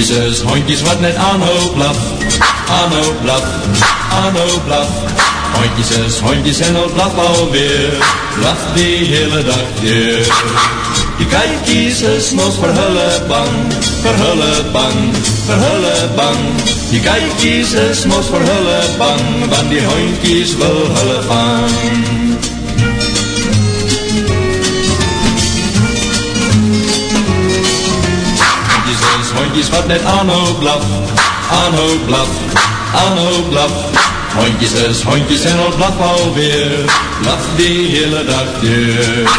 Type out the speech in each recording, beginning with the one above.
Hondjes is hondjes wat net aanhoop blaf, aanhoop blaf, aanhoop blaf. Hondjes is hondjes en al blaf alweer, blaf die hele dag weer. Die kijkies is mos vir hulle bang, vir hulle bang, vir hulle bang. Die kijkies is mos vir hulle bang, want die hondjies wil hulle vang. Hondjies wat net aanhou blaf, aanhou blaf, aanhou blaf. Hondjies is hondjies en al blaf alweer, blaf die hele dag deur.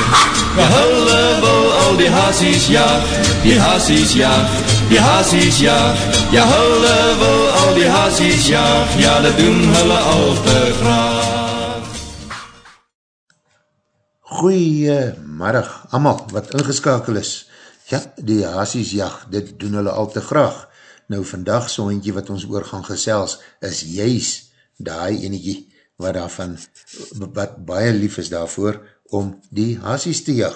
Ja, hulle wil al die haasies jaag, die haasies jaag, die haasies jaag. Ja, hulle wil al die haasies jaag, ja, dat doen hulle al te graag. Goeiemiddag, allemaal wat ingeskakel is. Ja, die haasies jag, dit doen hulle al te graag. Nou vandag so eentje wat ons oor gaan gesels, is juist daai eniekie wat daarvan, wat baie lief is daarvoor, om die haasies te jag.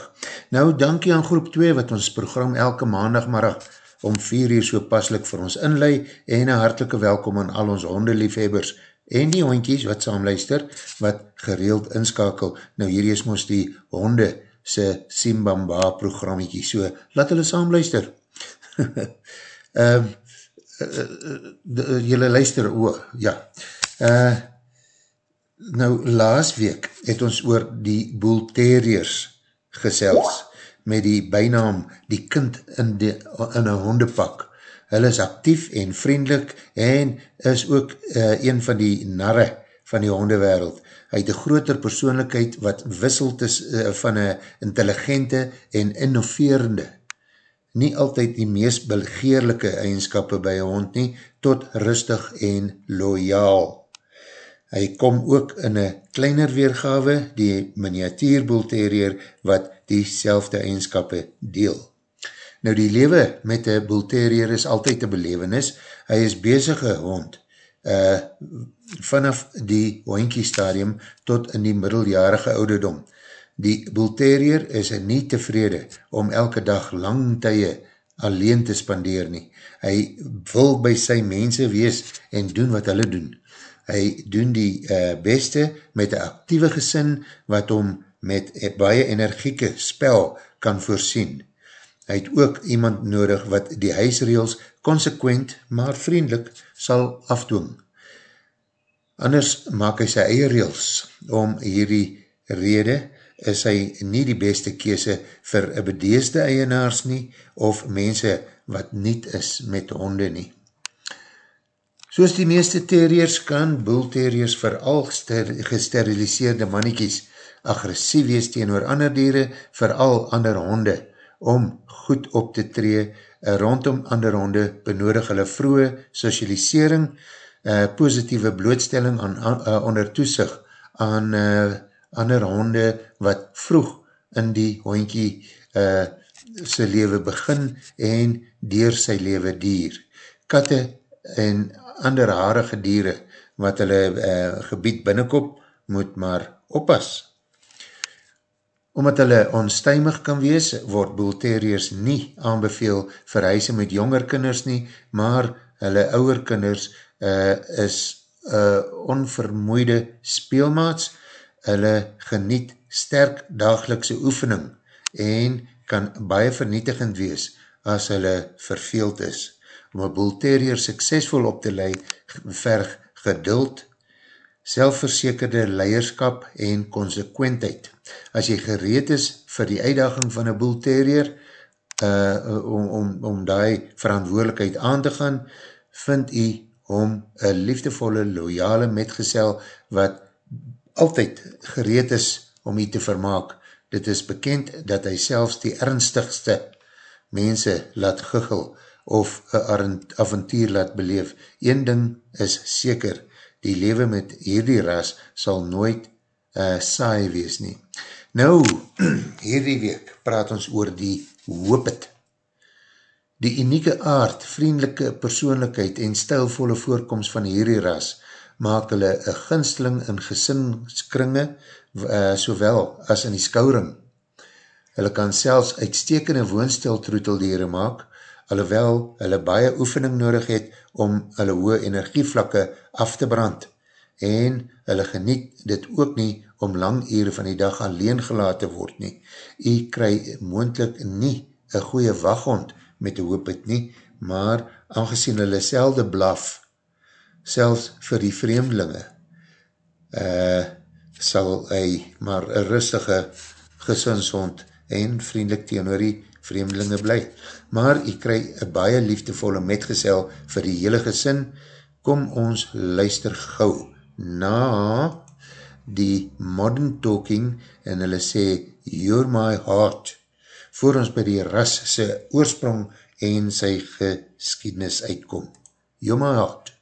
Nou, dankie aan groep 2 wat ons program elke maandagmiddag om 4 uur so paslik vir ons inlei en een hartelike welkom aan al ons hondeliefhebbers en die hondjies wat saamluister, wat gereeld inskakel. Nou, hier is ons die honde se Simbamba programmetjie, so laat hulle saamluister. uh, uh, uh, julle luister, o, oh, ja. Uh, nou, laas week het ons oor die Bull Terriers gesels met die bijnaam die kind in, die, in een hondepak. Hulle is actief en vriendelik en is ook uh, een van die narre van die hondewereld hy het een groter persoonlijkheid wat wisselt is uh, van een intelligente en innoverende, nie altyd die meest begeerlijke eigenskappe by een hond nie, tot rustig en loyaal. Hy kom ook in een kleiner weergawe, die miniatuurboelterrier, wat die selfde eigenskappe deel. Nou die lewe met die boelterrier is altyd een belevenis, hy is bezige hond, uh, vanaf die hoinkie stadium tot in die middeljarige ouderdom. Die boelterrier is nie tevrede om elke dag lang tye alleen te spandeer nie. Hy wil by sy mense wees en doen wat hulle doen. Hy doen die uh, beste met een actieve gesin wat hom met baie energieke spel kan voorsien. Hy het ook iemand nodig wat die huisreels consequent maar vriendelik sal afdoen. Anders maak hy sy eie reels. Om hierdie rede is hy nie die beste kese vir bedeesde eienaars nie of mense wat niet is met honde nie. Soos die meeste terriers kan boelterriers vooral gesteriliseerde mannetjies agressief wees teen oor ander dieren, vooral ander honde, om goed op te tree rondom ander honde benodig hulle vroege socialisering, uh, positieve blootstelling aan, uh, onder toesig aan uh, ander honde wat vroeg in die hondkie uh, sy leven begin en dier sy leven dier. Katte en ander harige dieren wat hulle uh, gebied binnenkop moet maar oppas. Omdat hulle onstuimig kan wees, word boelterriers nie aanbeveel vir huise met jonger kinders nie, maar hulle ouwer kinders uh, is uh, onvermoeide speelmaats, hulle geniet sterk dagelikse oefening en kan baie vernietigend wees as hulle verveeld is. Om een boelterrier suksesvol op te lei, verg geduld, selfverzekerde leierskap en consequentheid. As jy gereed is vir die uitdaging van een boelterrier, uh, om, om, om die verantwoordelikheid aan te gaan, vind jy om een liefdevolle, loyale metgezel wat altyd gereed is om jy te vermaak. Dit is bekend dat hy selfs die ernstigste mense laat giggel of een avontuur laat beleef. Een ding is seker, die lewe met hierdie ras sal nooit uh, saai wees nie. Nou, hierdie week praat ons oor die hoop het. Die unieke aard, vriendelike persoonlikheid en stijlvolle voorkomst van hierdie ras maak hulle een ginsteling in gesinskringe, uh, sowel as in die skouring. Hulle kan selfs uitstekende woonstel troeteldeere maak, alhoewel hulle baie oefening nodig het om hulle hoë energievlakke af te brand en hulle geniet dit ook nie om lang ure van die dag alleen gelaten word nie. U kry moendlik nie een goeie waghond met die hoop het nie, maar aangezien hulle selde blaf, selfs vir die vreemdelinge, uh, sal hy maar een rustige gesinshond en vriendelik teenoor die vreemdelinge bly. Maar hy kry een baie liefdevolle metgezel vir die hele gesin. Kom ons luister gauw na die modern talking en hulle sê You're my heart voor ons by die ras sy oorsprong en sy geskiednis uitkom. You're my heart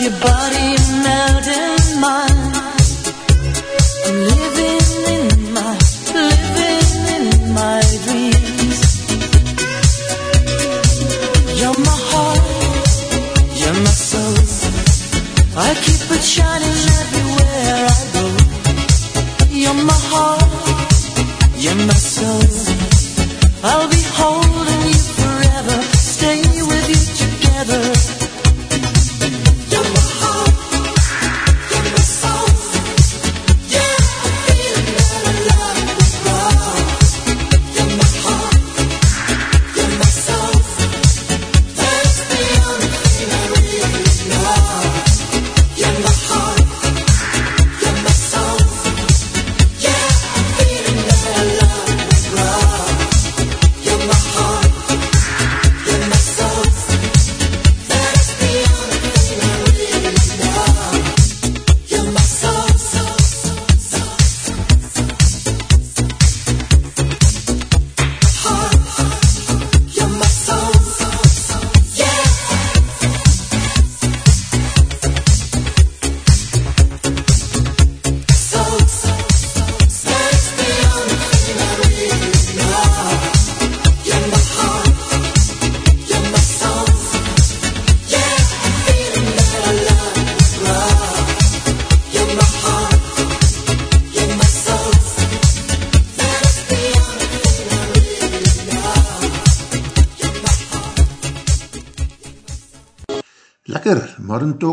your body.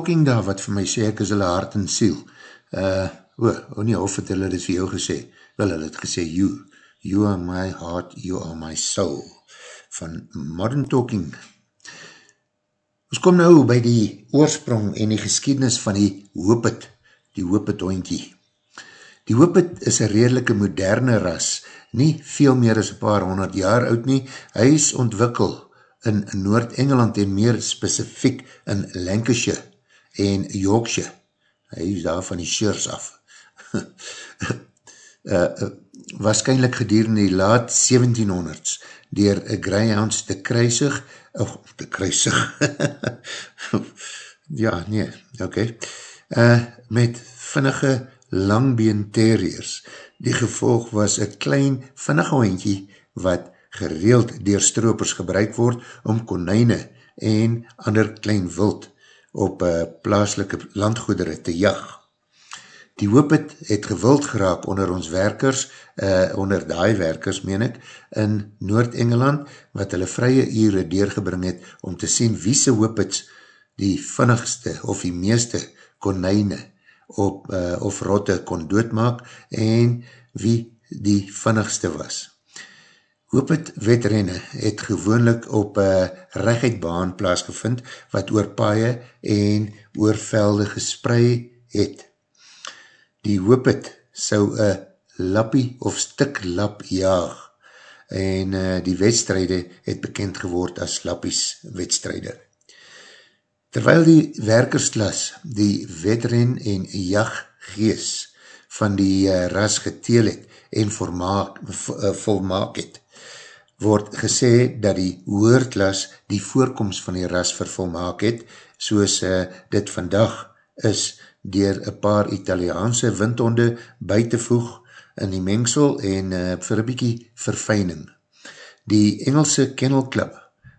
Talking daar, wat vir my sê, ek is hulle hart en siel. Uh, o, o nie, of het hulle dit vir jou gesê? Wel, hulle het gesê, you, you are my heart, you are my soul, van Modern Talking. Ons kom nou by die oorsprong en die geskiednis van die hoopet, die hoopet hondkie. Die hoopet is een redelike moderne ras, nie veel meer as een paar honderd jaar oud nie, hy is ontwikkeld in Noord-Engeland en meer specifiek in Lancashire en Yorkshire. Hy is daar van die Shears af. uh, uh, waarschijnlijk gedurende die laat 1700s dier Greyhounds te kruisig, of te kruisig, ja, nee, oké, okay. uh, met vinnige langbeen terriers. Die gevolg was een klein vinnige hondje wat gereeld dier stropers gebruik word om konijne en ander klein wild op uh, plaaslike landgoedere te jag. Die hoop het, het gewild geraak onder ons werkers, uh, onder die werkers meen ek, in Noord-Engeland, wat hulle vrye ure deurgebring het om te sien wie se hoop het die vinnigste of die meeste konijne op, uh, of rotte kon doodmaak en wie die vinnigste was. Hoop het wedrenne het gewoonlik op een rechtheidbaan plaasgevind wat oor paie en oor velde gesprei het. Die hoop het sou een lappie of stik lap jaag en uh, die wedstrijde het bekend geword as lappies wedstrijde. Terwyl die werkersklas die wedren en jaggees van die uh, ras geteel het en volmaak, uh, volmaak het, word gesê dat die hoerklas die voorkomst van die ras vervolmaak het, soos uh, dit vandag is dier een paar Italiaanse windhonde by te voeg in die mengsel en uh, vir een bykie verfeining. Die Engelse Kennel Club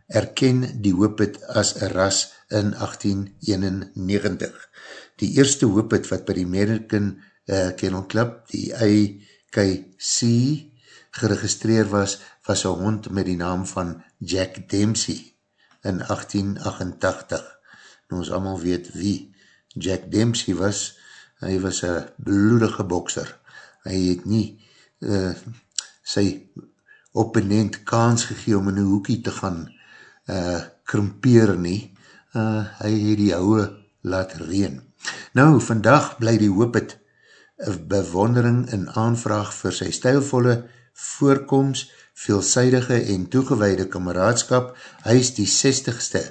erken die hoopit as een ras in 1891. Die eerste hoopit wat by die American uh, Kennel Club, die IKC, geregistreer was, was een hond met die naam van Jack Dempsey in 1888. Nou ons allemaal weet wie Jack Dempsey was. Hy was een bloedige bokser. Hy het nie uh, sy opponent kans gegee om in die hoekie te gaan uh, krimpeer nie. Uh, hy het die ouwe laat reen. Nou, vandag bly die hoop het bewondering in aanvraag vir sy stijlvolle voorkomst, veelzijdige en toegeweide kameraadskap, hy is die 60ste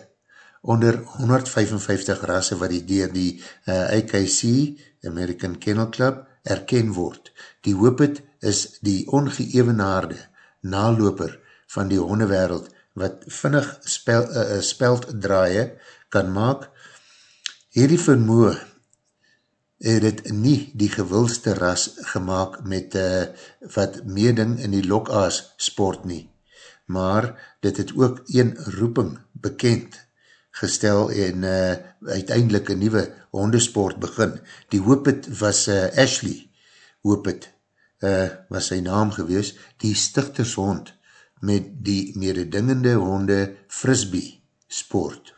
onder 155 rasse wat die dier die uh, eh, IKC, American Kennel Club, erken word. Die hoopit is die ongeëvenaarde naloper van die hondewereld wat vinnig spel, uh, speld draaie kan maak. Hierdie vermoe het het nie die gewildste ras gemaakt met uh, wat meeding in die lokaas sport nie, maar dit het ook een roeping bekend gestel en uh, uiteindelik een nieuwe hondesport begin. Die Hoopit was uh, Ashley Hoopit, uh, was sy naam gewees, die stichtershond met die mededingende honde frisbee sport.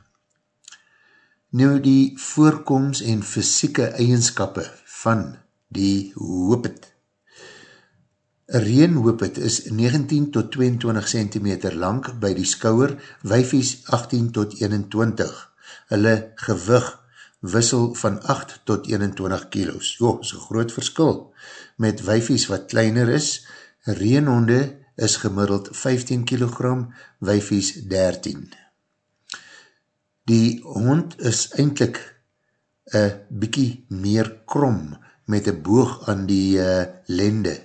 Nou die voorkomst en fysieke eigenskappe van die hoopit. Een reenhoopit is 19 tot 22 cm lang by die skouwer, wyfies 18 tot 21. Hulle gewig wissel van 8 tot 21 kilos. Jo, is een groot verskil. Met wyfies wat kleiner is, reenhonde is gemiddeld 15 kilogram, wyfies 13 Die hond is eindelijk een bykie meer krom met een boog aan die uh, lende.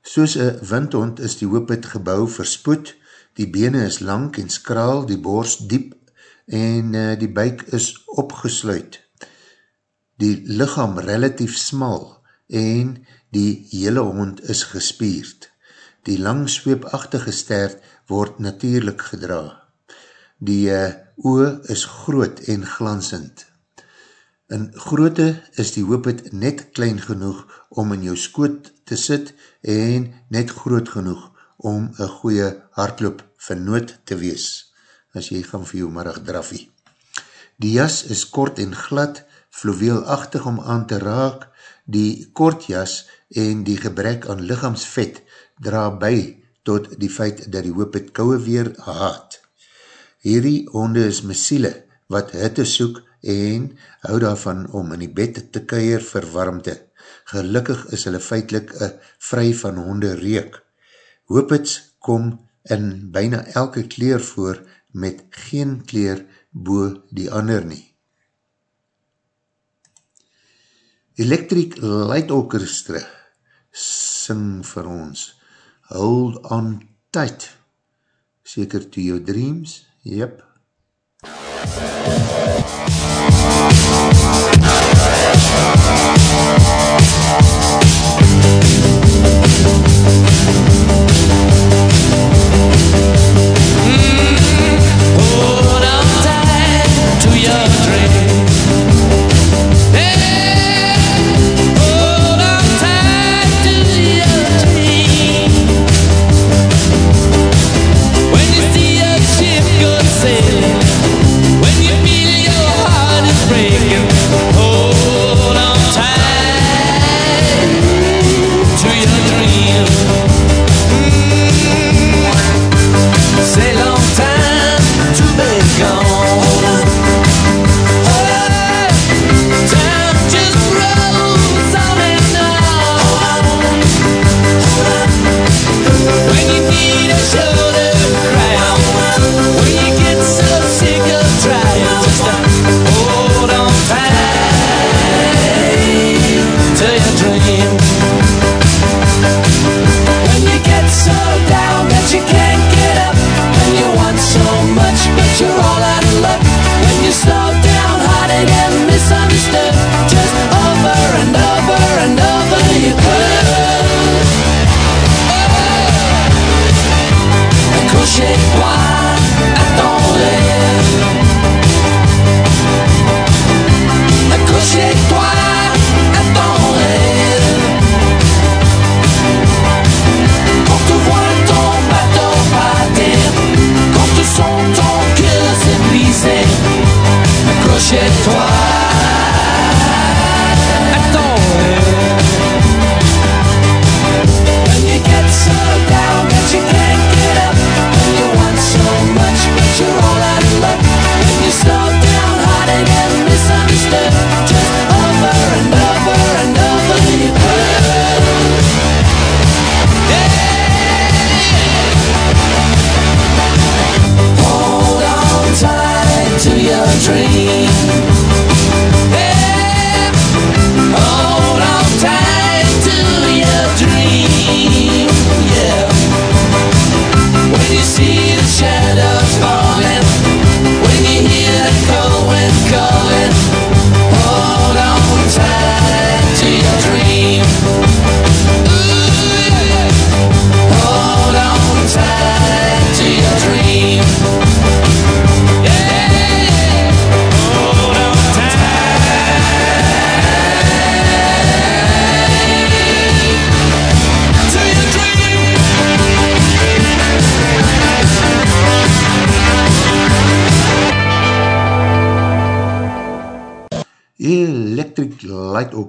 Soos een windhond is die hoopit gebouw verspoed, die bene is lang en skraal, die borst diep en uh, die buik is opgesluit. Die lichaam relatief smal en die hele hond is gespierd. Die lang sweepachtige stert word natuurlijk gedra. Die uh, oe is groot en glansend. In groote is die hoopit net klein genoeg om in jou skoot te sit en net groot genoeg om een goeie hardloop vernoot te wees, as jy gaan vir jou marag drafie. Die jas is kort en glad, fluweelachtig om aan te raak, die kort jas en die gebrek aan lichaamsvet dra by tot die feit dat die hoop het kouwe weer haat. Hierdie honde is mesiele wat hitte soek en hou daarvan om in die bed te keier vir warmte. Gelukkig is hulle feitlik uh, vry van honde reek. Hoopits kom in byna elke kleer voor met geen kleer bo die ander nie. Electric Light Orchestra sing vir ons Hold on tight Seker to your dreams Yep. Mm, hold on tight to your dream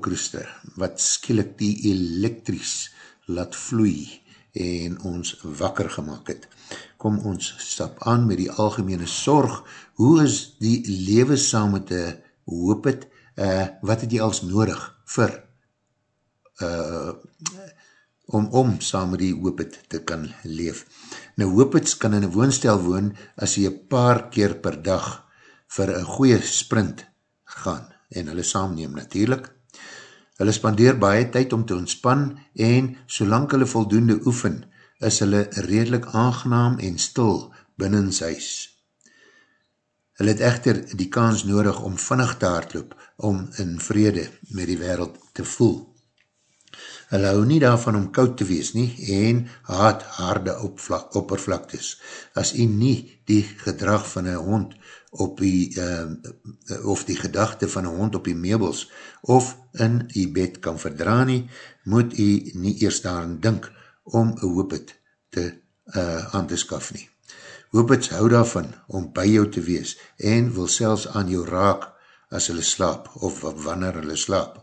orchestra wat skielik die elektries laat vloei en ons wakker gemaakt het. Kom ons stap aan met die algemene sorg. Hoe is die lewe saam met die hoop het? Uh, wat het jy als nodig vir uh, om, om saam met die hoop het te kan leef? Nou hoop het kan in een woonstel woon as jy paar keer per dag vir een goeie sprint gaan en hulle saamneem natuurlijk. Hulle spandeer baie tyd om te ontspan en solang hulle voldoende oefen, is hulle redelijk aangenaam en stil binnenshuis. Hulle het echter die kans nodig om vinnig te hardloop om in vrede met die wereld te voel. Hulle hou nie daarvan om koud te wees nie en haat harde oppervlaktes. As jy nie die gedrag van een hond op die, uh, of die gedachte van een hond op die meubels of in die bed kan verdra nie, moet jy nie eerst daarin dink om een hoopet te uh, aan te skaf nie. Hoopits hou daarvan om by jou te wees en wil selfs aan jou raak as hulle slaap of wanneer hulle slaap.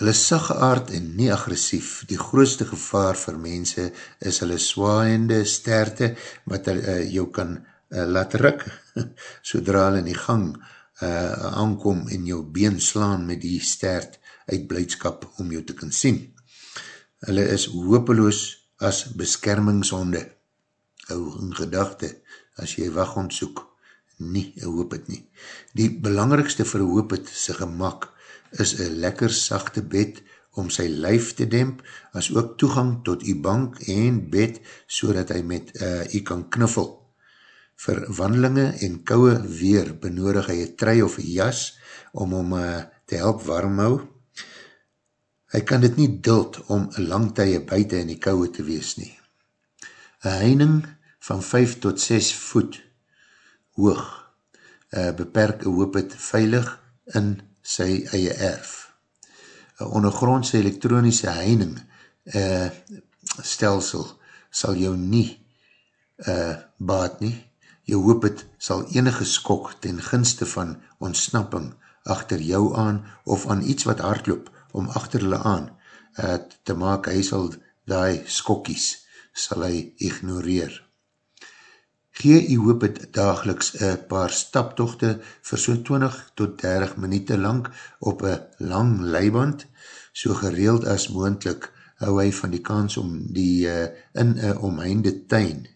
Hulle sagge aard en nie agressief. Die grootste gevaar vir mense is hulle swaaiende sterte wat uh, jou kan uh, laat ruk, sodra hulle in die gang uh, aankom en jou been slaan met die stert uit blijdskap om jou te kan sien. Hulle is hopeloos as beskermingshonde. Hou in gedachte, as jy waghond soek, nie, hoop het nie. Die belangrikste vir hoop het sy gemak is een lekker sachte bed om sy lijf te demp, as ook toegang tot die bank en bed, so dat hy met uh, jy kan knuffel. Vir wandelinge en kouwe weer benodig hy een trui of jas om om uh, te help warm hou. Hy kan dit nie duld om lang tye buiten in die kouwe te wees nie. Een heining van 5 tot 6 voet hoog uh, beperk een hoop het veilig in sy eie erf. Een ondergrondse elektronische heining uh, stelsel sal jou nie uh, baat nie. Jou hoop het sal enige skok ten gunste van ontsnapping achter jou aan of aan iets wat hardloop om achter hulle aan uh, te maak. Hy sal die skokkies sal hy ignoreer. Gee jy hoop het dageliks een paar staptochte vir so 20 tot 30 minuut lang op een lang leiband, so gereeld as moendlik hou hy van die kans om die uh, in een omheinde tuin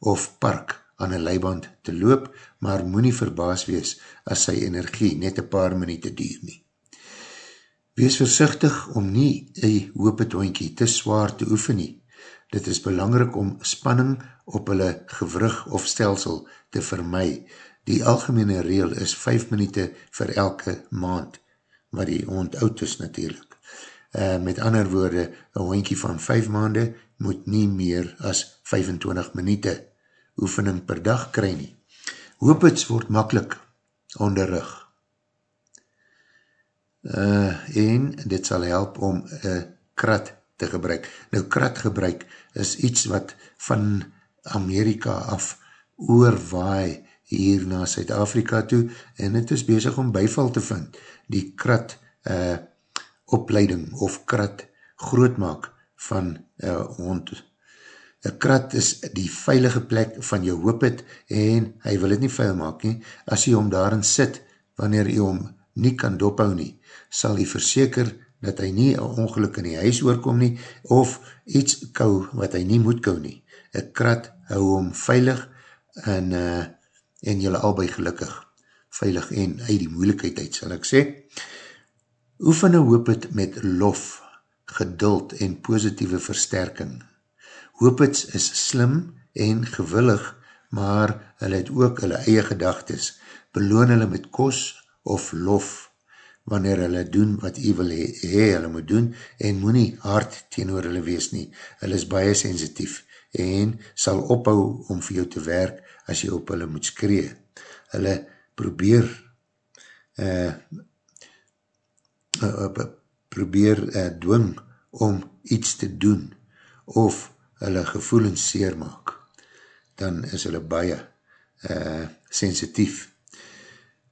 of park aan een leiband te loop, maar moet nie verbaas wees as sy energie net een paar minuut duur nie. Wees versichtig om nie een hoop het hoinkie te zwaar te oefen nie. Dit is belangrik om spanning op hulle gewrug of stelsel te vermy. Die algemene reel is 5 minuute vir elke maand, wat die hond oud is natuurlijk. Uh, met ander woorde, een hondkie van 5 maande moet nie meer as 25 minuute oefening per dag kry nie. Hoopits word makkelijk onderrug. Uh, en dit sal help om een krat te gebruik. Nou, krat gebruik is iets wat van Amerika af oorwaai hier na Suid-Afrika toe en het is bezig om bijval te vind. Die krat uh, opleiding of krat grootmaak van uh, hond. Een krat is die veilige plek van jou hoop het en hy wil het nie vuil maak nie. As jy om daarin sit, wanneer jy om nie kan dophou nie, sal jy verseker dat hy nie een ongeluk in die huis oorkom nie, of iets kou wat hy nie moet kou nie. Een krat hou hom veilig en, uh, en jylle albei gelukkig. Veilig en uit die moeilikheid uit, sal ek sê. Oefene hoop het met lof, geduld en positieve versterking. Hoop het is slim en gewillig, maar hulle het ook hulle eie gedagtes. Beloon hulle met kos of lof wanneer hulle doen wat jy wil hee, he, hulle moet doen, en moet nie hard teenoor hulle wees nie. Hulle is baie sensitief, en sal ophou om vir jou te werk, as jy op hulle moet skree. Hulle probeer uh, uh, probeer uh, dwing om iets te doen, of hulle gevoelens seer maak, dan is hulle baie uh, sensitief.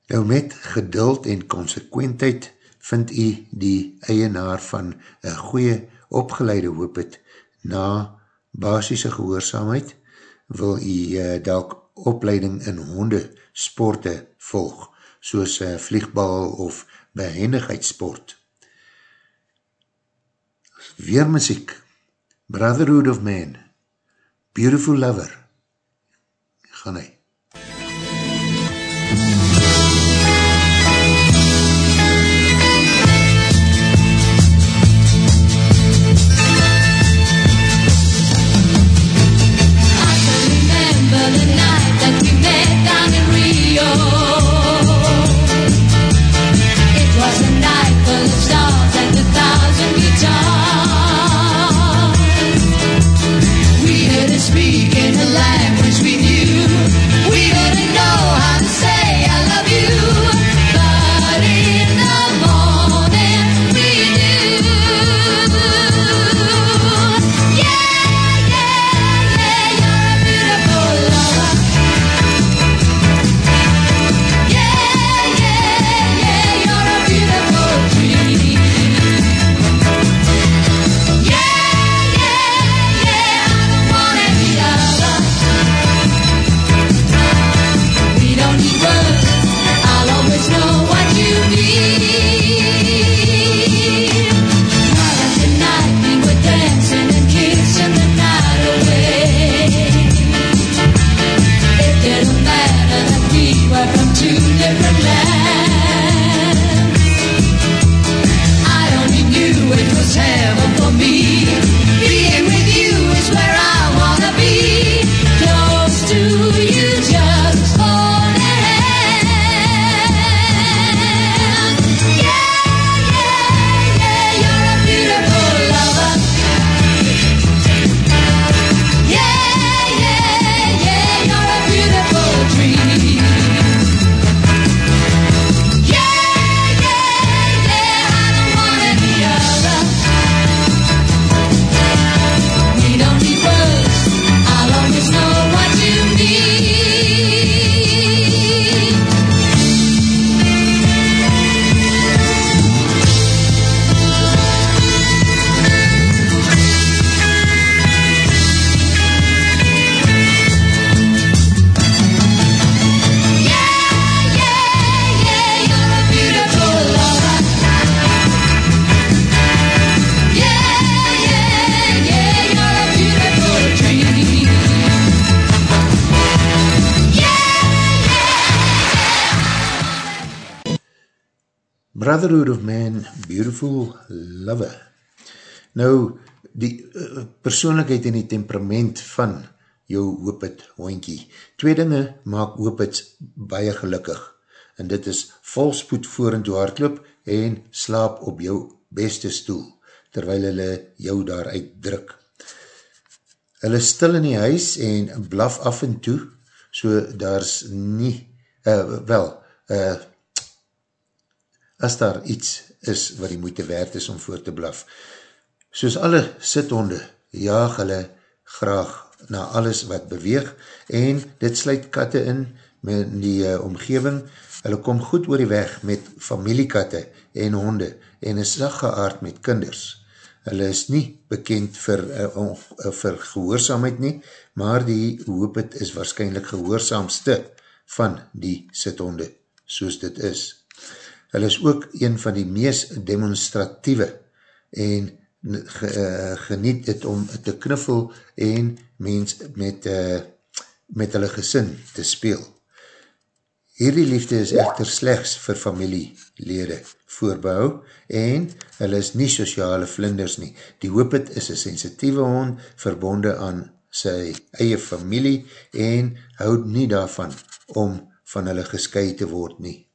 Nou met geduld en consequentheid vind u die eienaar van een goeie opgeleide hoop het na basisse gehoorzaamheid wil u uh, dalk opleiding in honde sporte volg soos uh, vliegbal of behendigheidssport. Weer muziek Brotherhood of Man. Beautiful Lover. Gaan hy Brotherhood of Man, Beautiful Lover. Nou, die uh, persoonlijkheid en die temperament van jou hoopit hoinkie. Twee dinge maak hoopits baie gelukkig en dit is volspoed voor en toe hardloop en slaap op jou beste stoel terwyl hulle jou daar uitdruk. Hulle stil in die huis en blaf af en toe so daar is nie, uh, wel, uh, as daar iets is wat die moeite werd is om voor te blaf. Soos alle sithonde jaag hulle graag na alles wat beweeg en dit sluit katte in met die uh, omgeving. Hulle kom goed oor die weg met familiekatte en honde en is geaard met kinders. Hulle is nie bekend vir, uh, uh, vir gehoorzaamheid nie, maar die hoop het is waarschijnlijk gehoorzaamste van die sithonde, soos dit is. Hulle is ook een van die mees demonstratieve en Eh, geniet het om te knuffel en mens met, uh, met hulle gesin te speel. Hierdie liefde is echter slechts vir familielede voorbouw en hulle is nie sociale vlinders nie. Die hoopit is een sensitieve hond verbonde aan sy eie familie en houd nie daarvan om van hulle gesky te word nie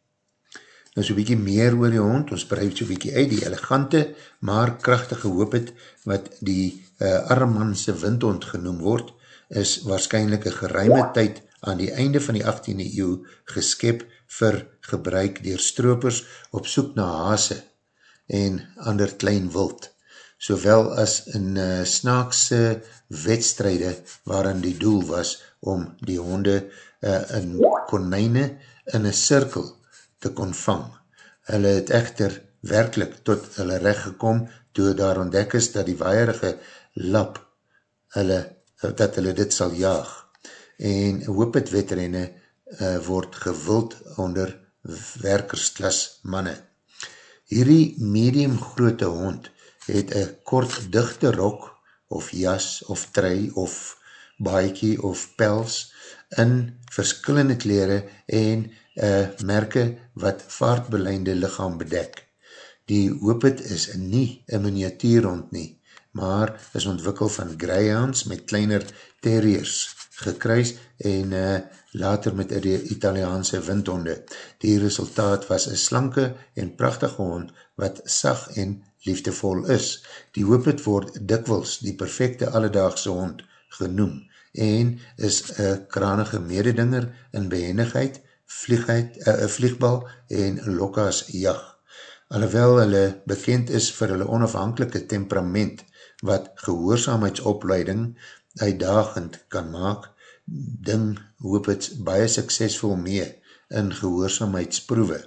nou so'n bykie meer oor die hond, ons bereid so'n bykie uit, die elegante, maar krachtige hoop het, wat die uh, armmanse windhond genoem word, is waarschijnlijk een geruime tyd aan die einde van die 18e eeuw geskep vir gebruik dier stroopers op soek na hase en ander klein wild, sowel as in uh, snaakse wedstrijde waarin die doel was om die honde uh, in konijne in een cirkel te kon vang. Hulle het echter werkelijk tot hulle recht gekom toe daar ontdek is dat die waaierige lap hulle, dat hulle dit sal jaag. En hoop het wetrenne uh, word gewild onder werkersklas manne. Hierdie medium groote hond het een kort dichte rok of jas of trui of baiekie of pels in verskillende kleren en uh, merke wat vaartbeleinde lichaam bedek. Die hoopit is nie een miniatuurhond nie, maar is ontwikkel van greyhounds met kleiner terriers gekruis en uh, later met die Italiaanse windhonde. Die resultaat was een slanke en prachtige hond wat sag en liefdevol is. Die hoopit word dikwels die perfecte alledaagse hond genoem en is een kranige mededinger in behendigheid vliegheid, uh, vliegbal en lokka's jag. Alhoewel hulle bekend is vir hulle onafhankelike temperament wat gehoorzaamheidsopleiding uitdagend kan maak, ding hoop het baie suksesvol mee in gehoorzaamheidsproewe.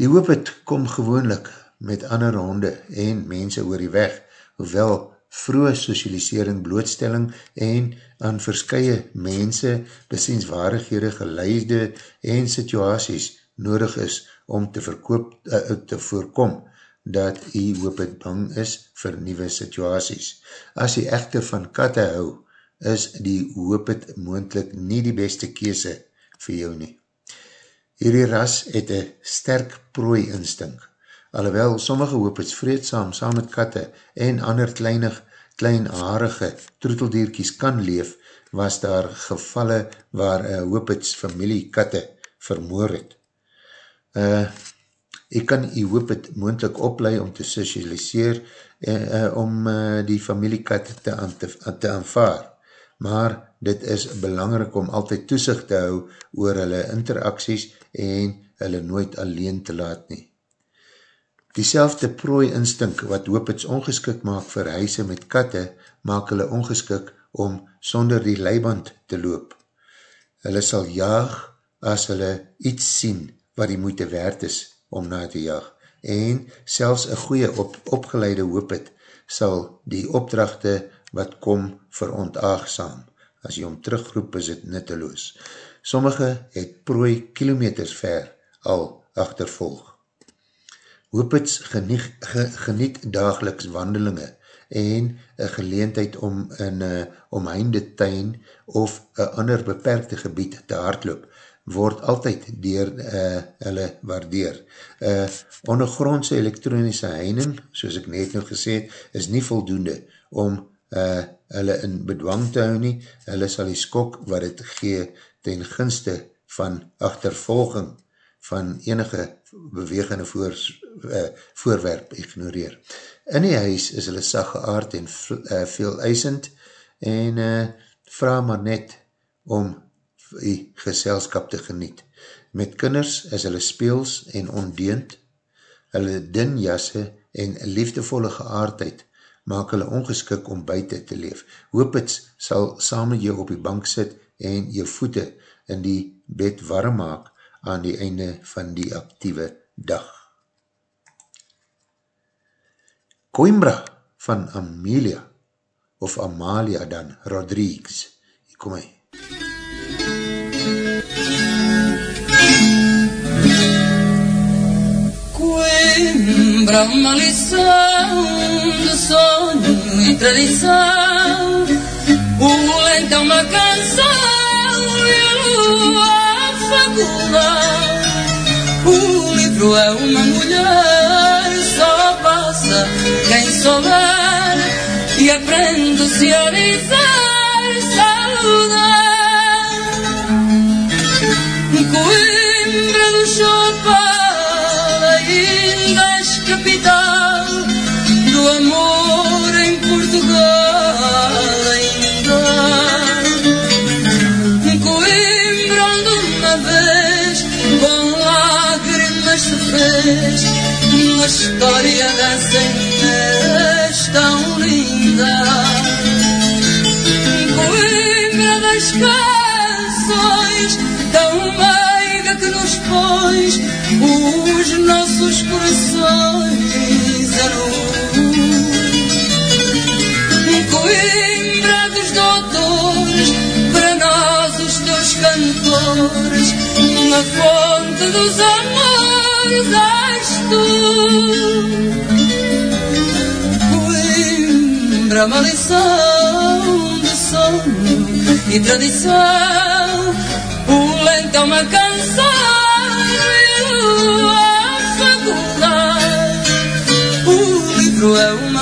Die hoop het kom gewoonlik met ander honde en mense oor die weg, hoewel vroege socialisering, blootstelling en aan verskye mense besienswaardighede, geleide en situaties nodig is om te, verkoop, uh, te voorkom dat jy hoop het bang is vir nieuwe situaties. As jy echte van katte hou, is die hoop het moendlik nie die beste kese vir jou nie. Hierdie ras het een sterk prooi instink, alhoewel sommige hoopits vreedzaam saam met katte en ander kleinig, kleinharige troeteldierkies kan leef, was daar gevalle waar uh, hoopits familie katte vermoor het. Uh, ek kan die hoopit moendlik oplei om te socialiseer uh, uh, om uh, die familiekatte te, te, te aanvaar, maar dit is belangrijk om altyd toezicht te hou oor hulle interacties en hulle nooit alleen te laat nie. Diezelfde prooi instink wat hoopits ongeskik maak vir huise met katte, maak hulle ongeskik om sonder die leiband te loop. Hulle sal jaag as hulle iets sien wat die moeite werd is om na te jaag. En selfs een goeie op, opgeleide hoopit sal die opdrachte wat kom verontaagsaam. As jy om terugroep is het nutteloos. Sommige het prooi kilometers ver al achtervolg. Hoopits geniet, geniet dageliks wandelinge en een geleentheid om in een omheinde tuin of een ander beperkte gebied te hardloop, word altyd dier uh, hulle waardeer. Uh, ondergrondse elektronische heining, soos ek net nou gesê het, is nie voldoende om uh, hulle in bedwang te hou nie. Hulle sal die skok wat het gee ten gunste van achtervolging van enige bewegende voor, uh, voorwerp ignoreer. In die huis is hulle sag geaard en uh, veel eisend en uh, vraag maar net om die geselskap te geniet. Met kinders is hulle speels en ondeend, hulle dinjasse en liefdevolle geaardheid maak hulle ongeskik om buiten te leef. Hoop het sal saam met jou op die bank sit en jou voete in die bed warm maak aan die einde van die actieve dag. Coimbra van Amelia of Amalia dan Rodrigues. Hier kom hy. Coimbra, uma lição de sonho e tradição. O lento é uma canção e a lua O livro é uma mulher, só passa quem souber e aprende-se a dizer saudade. Coimbra do Chopal, ainda és capital fez uma história dessa inês tão linda. Coimbra das canções tão meiga que nos pôs os nossos corações a luz. Coimbra dos doutores, para nós os teus cantores, na fonte dos amores tu. Coimbra, uma lição de sonho e tradição, o lento é uma canção e a faculdade. O livro é uma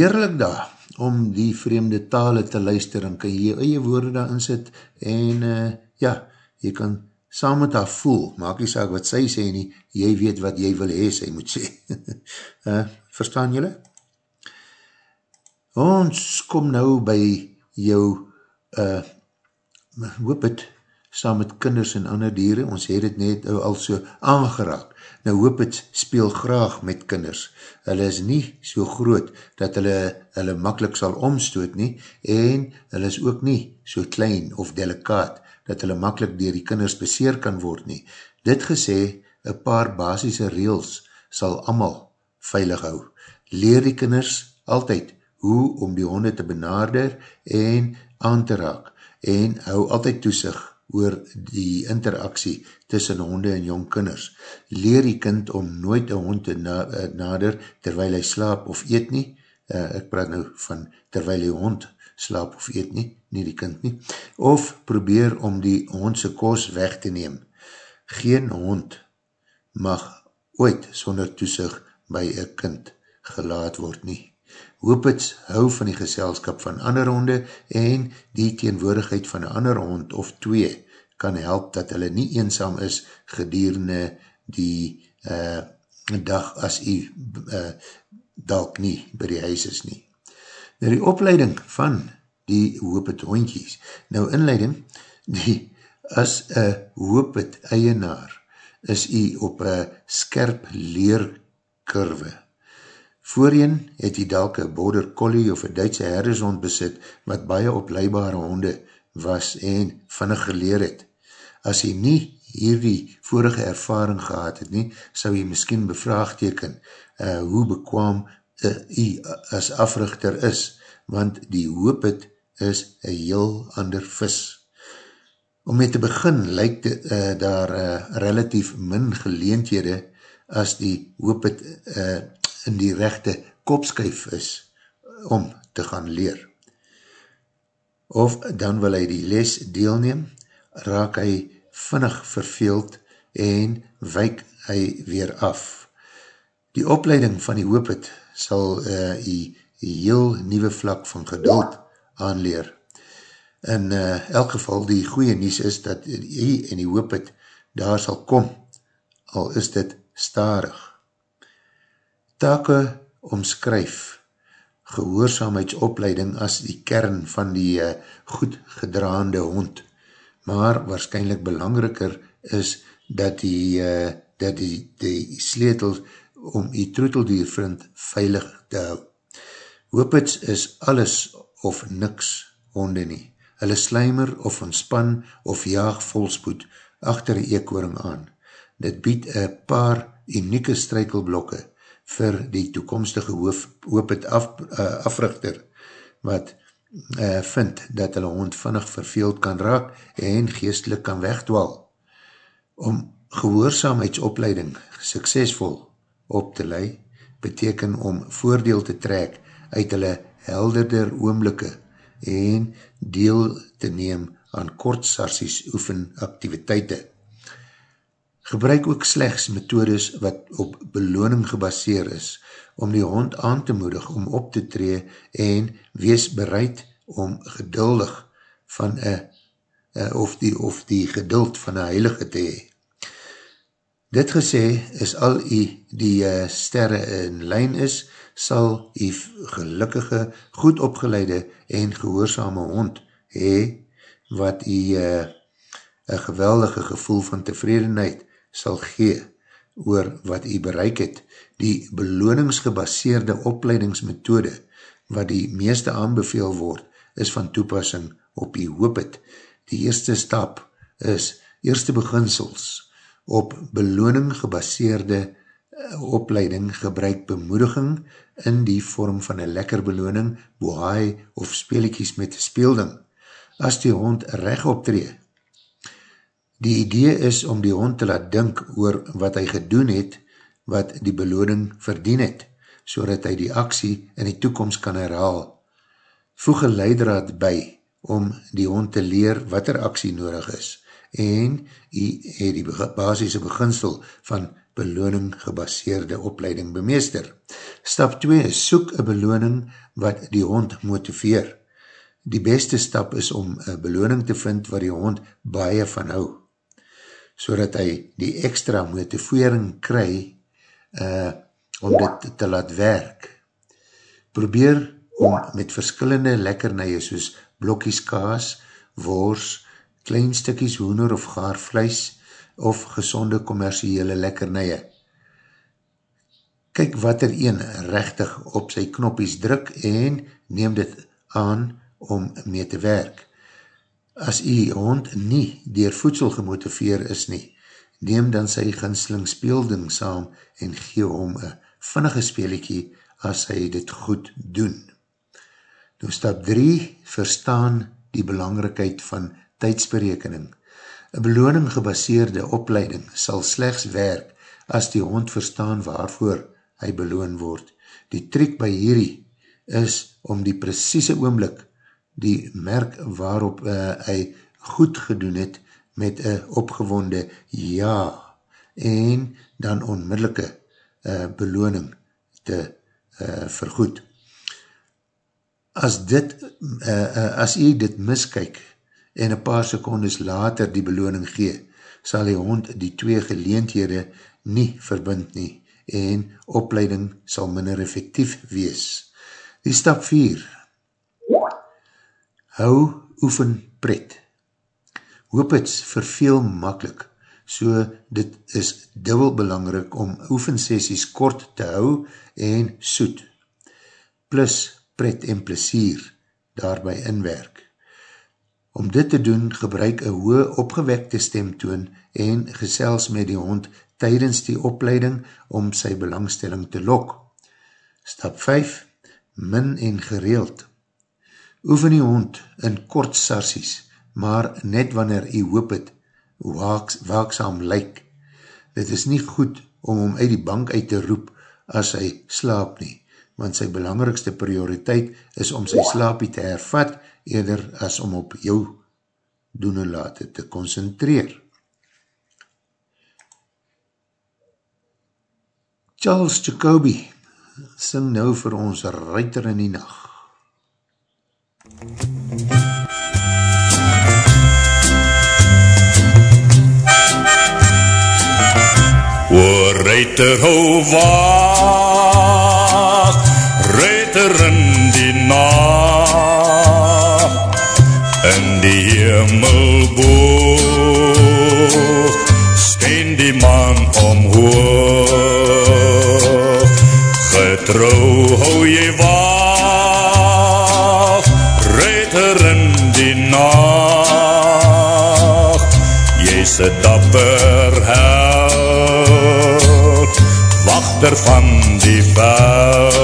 Heerlik daar, om die vreemde tale te luister en kan jy jou eie woorde daar insit en uh, ja, jy kan saam met haar voel, maak nie saak wat sy sê nie, jy weet wat jy wil hee, sy moet sê. uh, verstaan jylle? Ons kom nou by jou uh, hoop het, saam met kinders en ander dieren, ons het het net al so aangeraak. Nou hoop het speel graag met kinders. Hulle is nie so groot dat hulle hulle makkelijk sal omstoot nie en hulle is ook nie so klein of delikaat dat hulle makkelijk dier die kinders beseer kan word nie. Dit gesê, een paar basisse reels sal amal veilig hou. Leer die kinders altyd hoe om die honde te benader en aan te raak en hou altyd toesig oor die interaksie tussen honde en jong kinders. Leer die kind om nooit een hond te na, uh, nader terwyl hy slaap of eet nie. Uh, ek praat nou van terwyl die hond slaap of eet nie, nie die kind nie. Of probeer om die hondse kos weg te neem. Geen hond mag ooit sonder toesig by een kind gelaat word nie. Hoopits hou van die geselskap van ander honde en die teenwoordigheid van een ander hond of twee kan help dat hulle nie eenzaam is gedurende die uh, dag as jy uh, dalk nie by die huis is nie. Nou die opleiding van die hoopit hondjies. Nou inleiding, die, as een hoopit eienaar is u op een skerp leerkurwe. Voorheen het u dalk een border collie of een Duitse herdershond besit, wat baie opleibare honde was en vinnig geleer het. As hy nie hierdie vorige ervaring gehad het nie, sal hy miskien bevraagteken uh, hoe bekwaam uh, hy as africhter is, want die hoop het is een heel ander vis. Om mee te begin, lyk de, uh, daar uh, relatief min geleentjede as die hoop het uh, in die rechte kopskuif is om te gaan leer. Of dan wil hy die les deelneem, raak hy vinnig verveeld en wyk hy weer af. Die opleiding van die hoop het sal uh, die heel nieuwe vlak van geduld aanleer. In uh, elk geval die goeie nies is dat hy en die hoop het daar sal kom, al is dit starig take omskryf gehoorzaamheidsopleiding as die kern van die uh, goed gedraande hond, maar waarschijnlijk belangriker is dat die, uh, dat die, die sleetel om die troeteldiervriend veilig te hou. Hoopits is alles of niks honde nie. Hulle slijmer of ontspan of jaag volspoed achter die eekhoring aan. Dit bied een paar unieke strijkelblokke vir die toekomstige hoof, hoop het af, uh, africhter, wat uh, vind dat hulle hond vinnig verveeld kan raak en geestelik kan wegdwal. Om gehoorzaamheidsopleiding suksesvol op te lei, beteken om voordeel te trek uit hulle helderder oomlikke en deel te neem aan kortsarsies oefenaktiviteite. Gebruik ook slechts methodes wat op beloning gebaseer is, om die hond aan te moedig om op te tree en wees bereid om geduldig van een, of die, of die geduld van een heilige te hee. Dit gesê is al die, die uh, sterre in lijn is, sal die gelukkige, goed opgeleide en gehoorzame hond hee, wat die uh, een geweldige gevoel van tevredenheid sal gee oor wat hy bereik het. Die beloningsgebaseerde opleidingsmethode wat die meeste aanbeveel word, is van toepassing op die hoop het. Die eerste stap is eerste beginsels op beloning gebaseerde eh, opleiding gebruik bemoediging in die vorm van een lekker beloning, bohaai of speeliekies met speelding. As die hond recht optree, Die idee is om die hond te laat dink oor wat hy gedoen het, wat die beloning verdien het, so dat hy die aksie in die toekomst kan herhaal. Voeg een leidraad by om die hond te leer wat er aksie nodig is en hy het die basisse beginsel van beloning gebaseerde opleiding bemeester. Stap 2 is soek een beloning wat die hond motiveer. Die beste stap is om een beloning te vind wat die hond baie van hou so dat hy die extra motivering kry uh, om dit te laat werk. Probeer om met verskillende lekkernie soos blokkies kaas, woors, klein stikkies hoender of gaar vlees of gezonde commerciele lekkernie. Kyk wat er een rechtig op sy knoppies druk en neem dit aan om mee te werk. As die hond nie dier voedsel gemotiveer is nie, neem dan sy ginsling speelding saam en gee hom een vinnige speeliekie as hy dit goed doen. Nou stap 3, verstaan die belangrikheid van tydsberekening. Een beloning gebaseerde opleiding sal slechts werk as die hond verstaan waarvoor hy beloon word. Die trik by hierdie is om die precieze oomlik die merk waarop uh, hy goed gedoen het met een opgewonde ja en dan onmiddellike uh, beloning te uh, vergoed. As dit, uh, uh, as hy dit miskyk en een paar secondes later die beloning gee, sal die hond die twee geleendhede nie verbind nie en opleiding sal minder effectief wees. Die stap 4 Hou oefen pret. Hoop het verveel makkelijk, so dit is dubbel belangrik om oefensessies kort te hou en soet, plus pret en plesier daarby inwerk. Om dit te doen, gebruik een hoë opgewekte stemtoon en gesels met die hond tydens die opleiding om sy belangstelling te lok. Stap 5. Min en gereeld. Oefen die hond in kort sarsies, maar net wanneer jy hoop het, waaks, waaksam lyk. Dit is nie goed om hom uit die bank uit te roep as hy slaap nie, want sy belangrikste prioriteit is om sy slaapie te hervat eerder as om op jou doen en laat te concentreer. Charles Jacobi sing nou vir ons Ruiter in die nacht. O Ruiter, hou wacht, Ruiter in die nacht, in die hemel boog, skyn die man omhoog, getrouw a dapper held, wachter van die veld.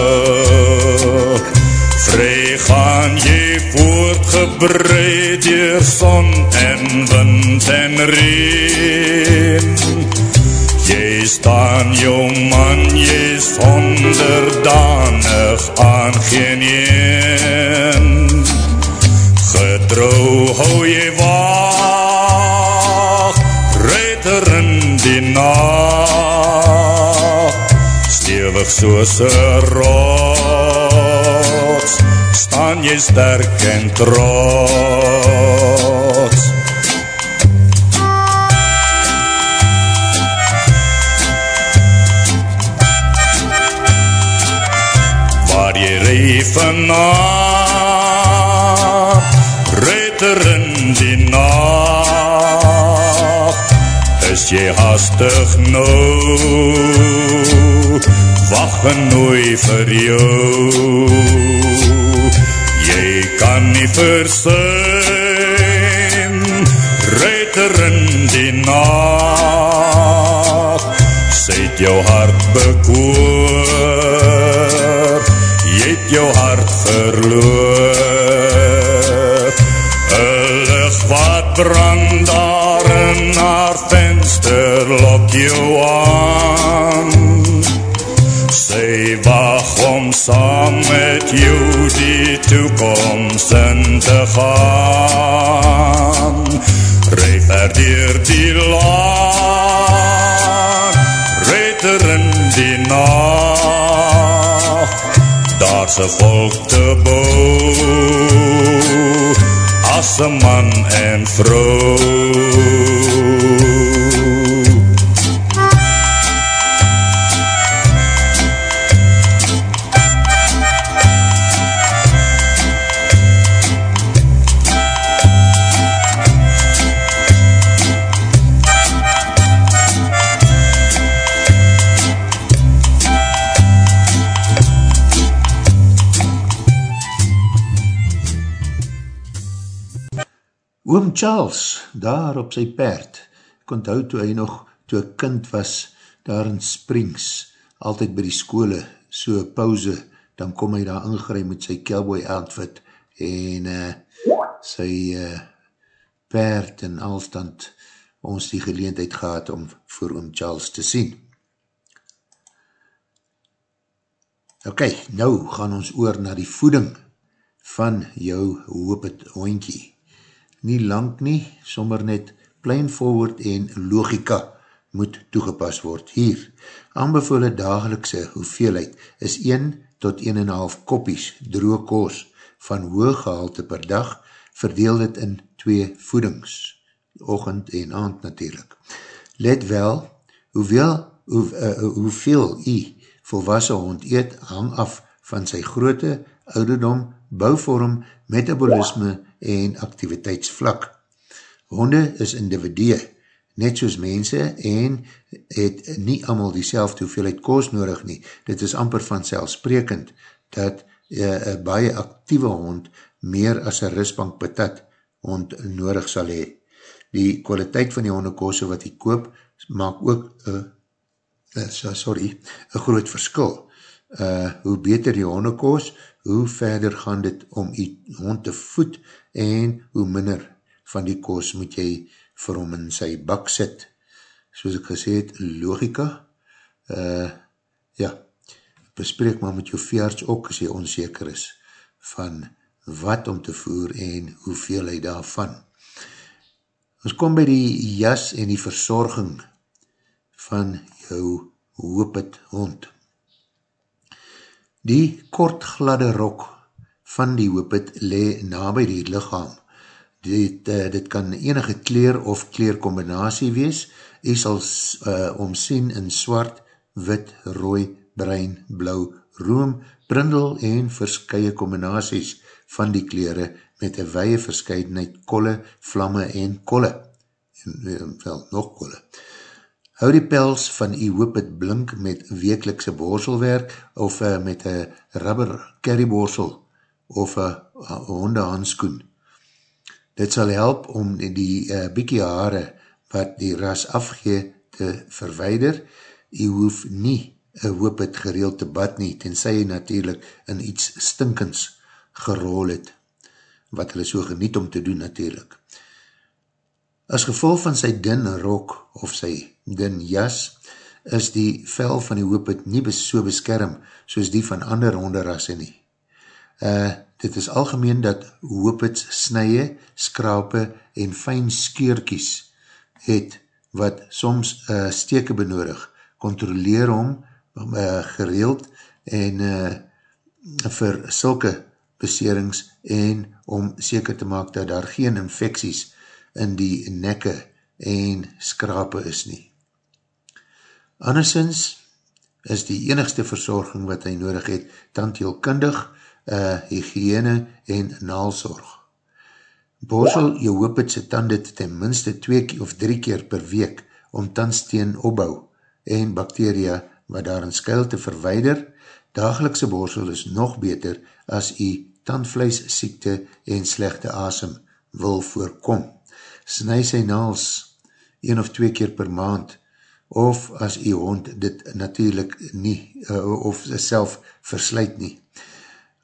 Vry gaan jy voortgebreid dier son en wind en reen. Jy staan jou man, jy is onderdanig aan geen een. Getrouw hou jy wacht, Stevig soos een rots, staan jy sterk en trots. Waar jy ree vanaf, reiter in die nacht, is jy hastig nou, wacht en nooi vir jou. Jy kan nie versuim, reiter in die nacht, het jou hart bekoor, jy het jou hart verloor. Een licht wat brand haar lok jou aan. Sy wacht om saam met jou die toekomst in te gaan. Ry verdier die laan, reiter in die nacht. Daar's een volk te bouw, as een man en vrou. Charles, daar op sy perd, ek onthou toe hy nog, toe ek kind was, daar in Springs, altyd by die skole, so pauze, dan kom hy daar ingry met sy cowboy outfit, en uh, sy uh, perd en alstand, ons die geleentheid gehad om voor oom Charles te sien. Ok, nou gaan ons oor na die voeding van jou hoop het hondkie nie lang nie, sommer net plain forward en logika moet toegepas word. Hier, aanbevole dagelikse hoeveelheid is 1 tot 1,5 kopies droog koos van hoog gehalte per dag, verdeel dit in 2 voedings, ochend en aand natuurlijk. Let wel, hoeveel, hoe, uh, hoeveel jy volwassen hond eet, hang af van sy groote, ouderdom, bouwvorm, metabolisme en activiteitsvlak. Honde is individue, net soos mense en het nie allemaal die selfde hoeveelheid koos nodig nie. Dit is amper vanzelfsprekend dat uh, een baie actieve hond meer as een rustbank patat hond nodig sal hee. Die kwaliteit van die hondekoose wat hy koop, maak ook uh, uh, sorry, een groot verskil. Uh, hoe beter die hondekoos, hoe verder gaan dit om die hond te voed en hoe minder van die koos moet jy vir hom in sy bak sit. Soos ek gesê het, logika, uh, ja, bespreek maar met jou veerts ook as jy onzeker is van wat om te voer en hoeveel hy daarvan. Ons kom by die jas en die verzorging van jou hoopet hond. Die kort gladde rok van die hoopet le na by die lichaam dit, uh, dit kan enige kleer of kleerkombinatie wees, jy sal uh, omsien in swart, wit, rooi, bruin, blauw, room, brindel en verskye kombinaties van die kleren met een weie verscheidenheid kolle, vlamme en kolle. En, eh, wel, nog kolle. Hou die pels van die hoop het blink met wekelikse borselwerk of uh, met een rubber carryborsel of een hondehandskoen. Dit sal help om die uh, bykie haare wat die ras afgee te verweider. Jy hoef nie een hoop het gereeld te bad nie, tenzij jy natuurlijk in iets stinkends gerol het, wat hulle so geniet om te doen natuurlijk. As gevolg van sy din rok of sy din jas, is die vel van die hoop het nie so beskerm soos die van ander honderrasse nie. Uh, dit is algemeen dat hoopits, snye, skrape en fijn skeerkies het wat soms uh, steke benodig. Controleer hom uh, gereeld en uh, vir sulke beserings en om seker te maak dat daar geen infecties in die nekke en skrape is nie. Andersins is die enigste verzorging wat hy nodig het tandheelkundig uh, hygiëne en naalzorg. Borsel jou hoopetse tanden ten minste 2 of 3 keer per week om tandsteen opbouw en bakteria wat daarin skuil te verweider. Dagelikse borsel is nog beter as jy tandvlees siekte en slechte asem wil voorkom. Snij sy naals 1 of 2 keer per maand of as jy hond dit natuurlijk nie uh, of self versluit nie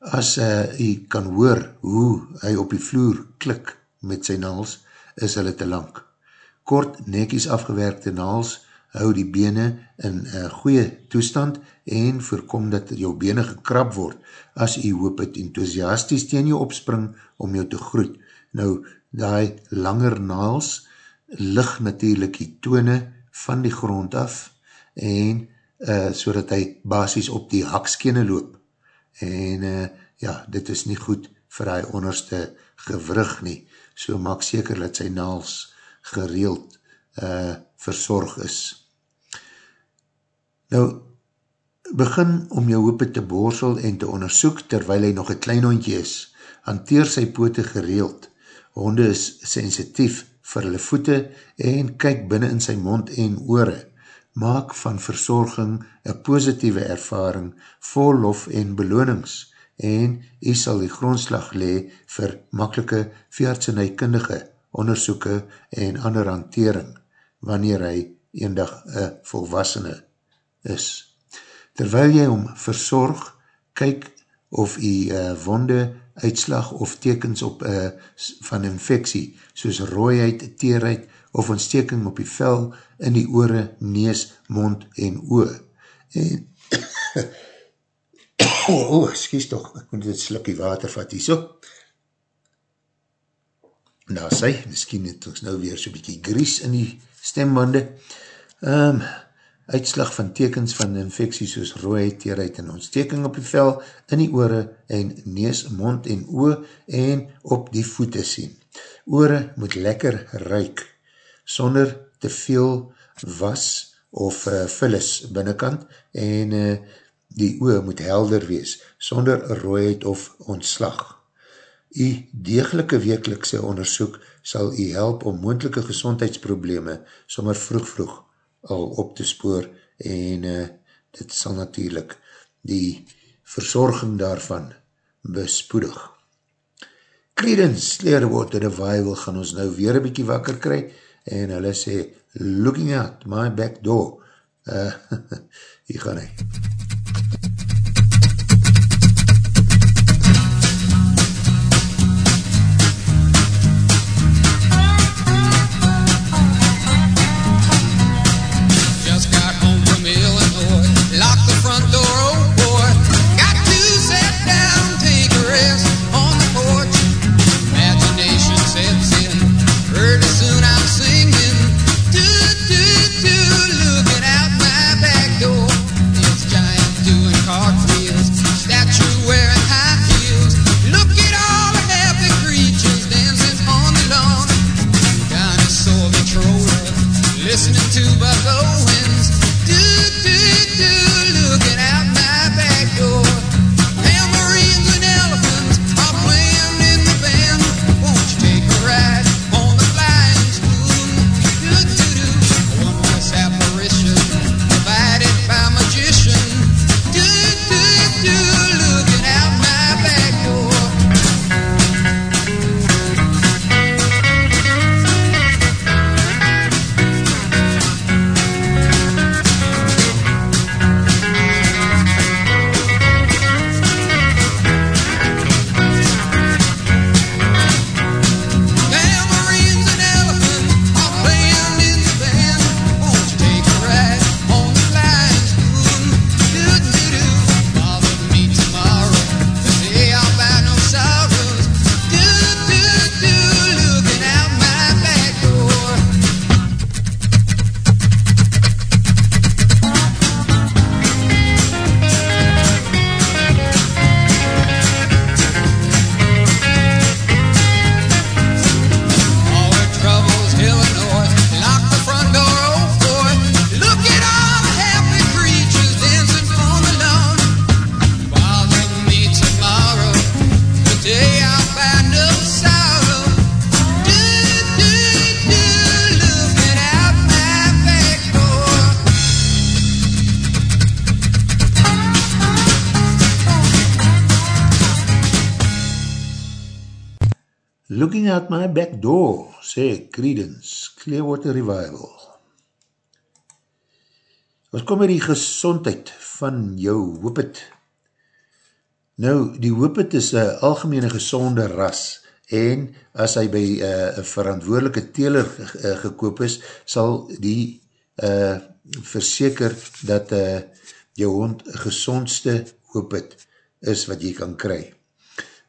as uh, hy kan hoor hoe hy op die vloer klik met sy naals, is hulle te lang. Kort, nekies afgewerkte naals hou die bene in uh, goeie toestand en voorkom dat jou bene gekrab word as jy hoop het enthousiasties teen jou opspring om jou te groet. Nou, die langer naals lig natuurlijk die tone van die grond af en uh, so dat hy basis op die hakskene loop en uh, ja, dit is nie goed vir hy onderste gewrug nie, so maak seker dat sy naals gereeld uh, verzorg is. Nou, begin om jou hoope te borsel en te onderzoek terwyl hy nog een klein hondje is, hanteer sy pote gereeld, honde is sensitief vir hulle voete en kyk binnen in sy mond en oore, maak van verzorging een positieve ervaring vol lof en belonings en hy sal die grondslag le vir makkelike veertsenijkundige onderzoeke en ander hantering wanneer hy eendag een volwassene is. Terwyl jy om verzorg, kyk of jy uh, wonde, uitslag of tekens op uh, van infectie, soos rooiheid, teerheid of ontsteking op die vel in die oore, nees, mond en oor. En o, oh, oh, skies toch, ek moet dit slikkie water vat hier so. Nou sy, miskien het ons nou weer so bykie gries in die stembande. Um, uitslag van tekens van infectie soos rooiheid, teerheid en ontsteking op die vel, in die oore en nees, mond en oor en op die voete sien. Oore moet lekker ruik, sonder te veel was of uh, vullis binnenkant en uh, die oor moet helder wees, sonder rooiheid of ontslag. Die degelike wekelikse onderzoek sal u help om moendelike gezondheidsprobleme sommer vroeg vroeg al op te spoor en uh, dit sal natuurlijk die verzorging daarvan bespoedig. Credence Clearwater Revival gaan ons nou weer een bykie wakker kry en hulle sê, looking out my back door. Uh, hier gaan hy. Looking sê Credence, Clearwater Revival. Ons kom hier die gezondheid van jou hoopet. Nou, die hoopet is een algemene gezonde ras en as hy by eh, een uh, verantwoordelike teler uh, gekoop is, sal die uh, verseker dat uh, jou hond gezondste hoopet is wat jy kan kry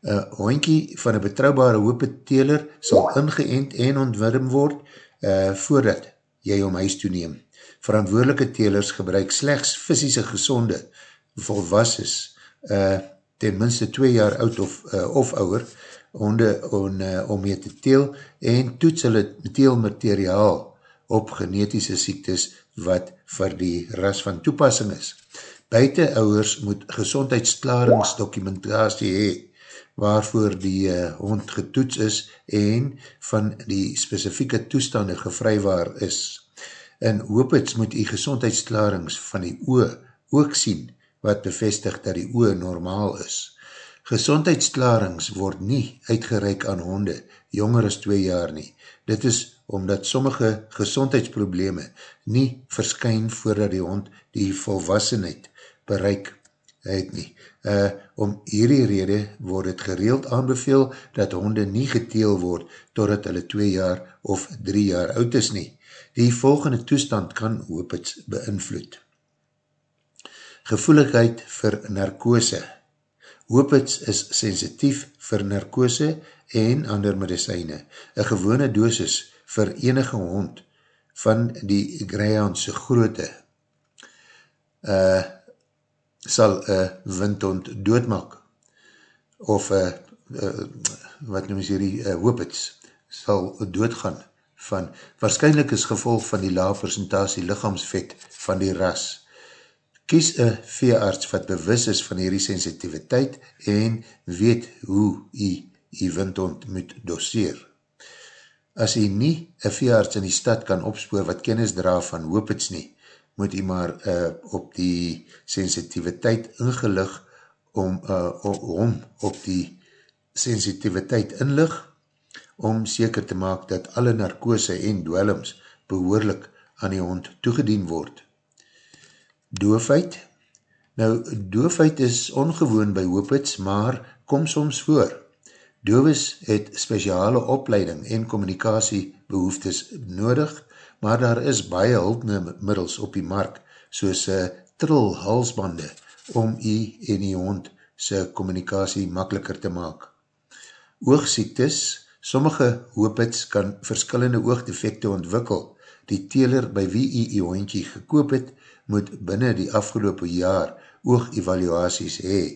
een hoinkie van een betrouwbare hoopeteler sal ingeënt en ontwirm word uh, voordat jy om huis toeneem. Verantwoordelike telers gebruik slechts fysische gezonde volwasses uh, ten minste 2 jaar oud of, uh, of ouwer onde, on, uh, om mee te teel en toets hulle teelmateriaal op genetische siektes wat vir die ras van toepassing is. Buiten ouwers moet gezondheidsklaringsdokumentatie hee waarvoor die uh, hond getoets is en van die specifieke toestande gevrywaar is. In hoopits moet die gezondheidsklarings van die oe ook sien wat bevestig dat die oe normaal is. Gezondheidsklarings word nie uitgereik aan honde, jonger as 2 jaar nie. Dit is omdat sommige gezondheidsprobleme nie verskyn voordat die hond die volwassenheid bereik het nie. Uh, om hierdie rede word het gereeld aanbeveel dat honde nie geteel word totdat hulle 2 jaar of 3 jaar oud is nie. Die volgende toestand kan hoopits beïnvloed. Gevoeligheid vir narkose. Hoopits is sensitief vir narkose en ander medicijne. Een gewone dosis vir enige hond van die Greyhoundse groote uh, sal een windhond doodmak of uh, uh, wat noem is hierdie uh, hoopits sal doodgaan van, waarschijnlijk is gevolg van die laag presentatie lichaamsvet van die ras. Kies een veearts wat bewus is van hierdie sensitiviteit en weet hoe hy die windhond moet doseer. As jy nie een veearts in die stad kan opspoor wat kennis dra van hoopits nie, moet jy maar uh, op die sensitiviteit ingelig om uh, om op die sensitiviteit inlig om seker te maak dat alle narkose en dwellings behoorlik aan die hond toegedien word. Doofheid Nou, doofheid is ongewoon by hoopits, maar kom soms voor. Doofes het speciale opleiding en communicatiebehoeftes nodig, maar daar is baie hulpmiddels op die mark, soos uh, trill halsbande, om jy en die hond sy communicatie makkeliker te maak. Oogsiektes, sommige hoopits kan verskillende oogdefekte ontwikkel. Die teler by wie jy die hondje gekoop het, moet binnen die afgelopen jaar oogevaluaties hee,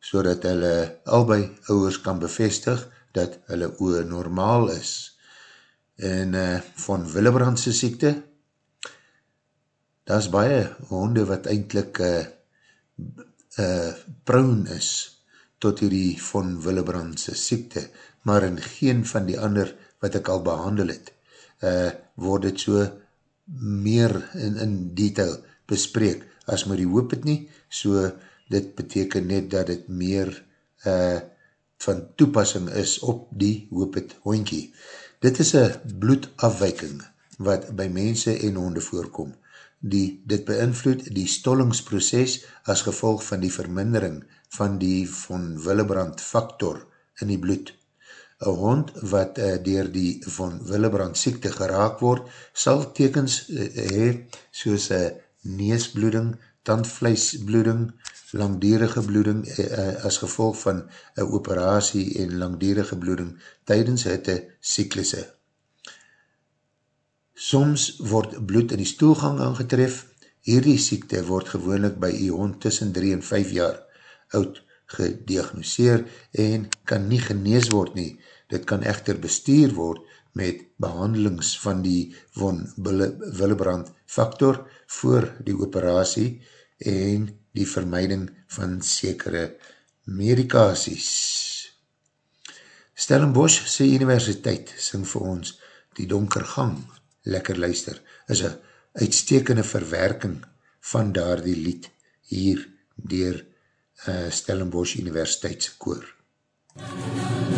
so dat hulle albei ouwers kan bevestig dat hulle oe normaal is. En uh, van Willebrandse siekte, daar is baie honde wat eindelijk uh, uh, proun is tot hierdie van Willebrandse siekte, maar in geen van die ander wat ek al behandel het, uh, word het so meer in, in detail bespreek as maar die hoop het nie, so dit beteken net dat het meer uh, van toepassing is op die hoop het hondkie. Dit is een bloedafwijking wat by mense en honde voorkom. Die, dit beïnvloed die stollingsproces as gevolg van die vermindering van die von Willebrand factor in die bloed. Een hond wat uh, dier die von Willebrand siekte geraak word, sal tekens uh, hee soos een uh, neesbloeding, tandvleisbloeding, langdierige bloeding uh, as gevolg van een operatie en langdierige bloeding tydens hitte syklisse. Soms word bloed in die stoelgang aangetref. Hierdie siekte word gewoonlik by die hond tussen 3 en 5 jaar oud gediagnoseer en kan nie genees word nie. Dit kan echter bestuur word met behandelings van die von Willebrand factor voor die operatie en die vermeiding van sekere medikaties. Stellenbosch sy universiteit sing vir ons die donker gang, lekker luister, is een uitstekende verwerking van daar die lied hier dier uh, Stellenbosch universiteitskoor. As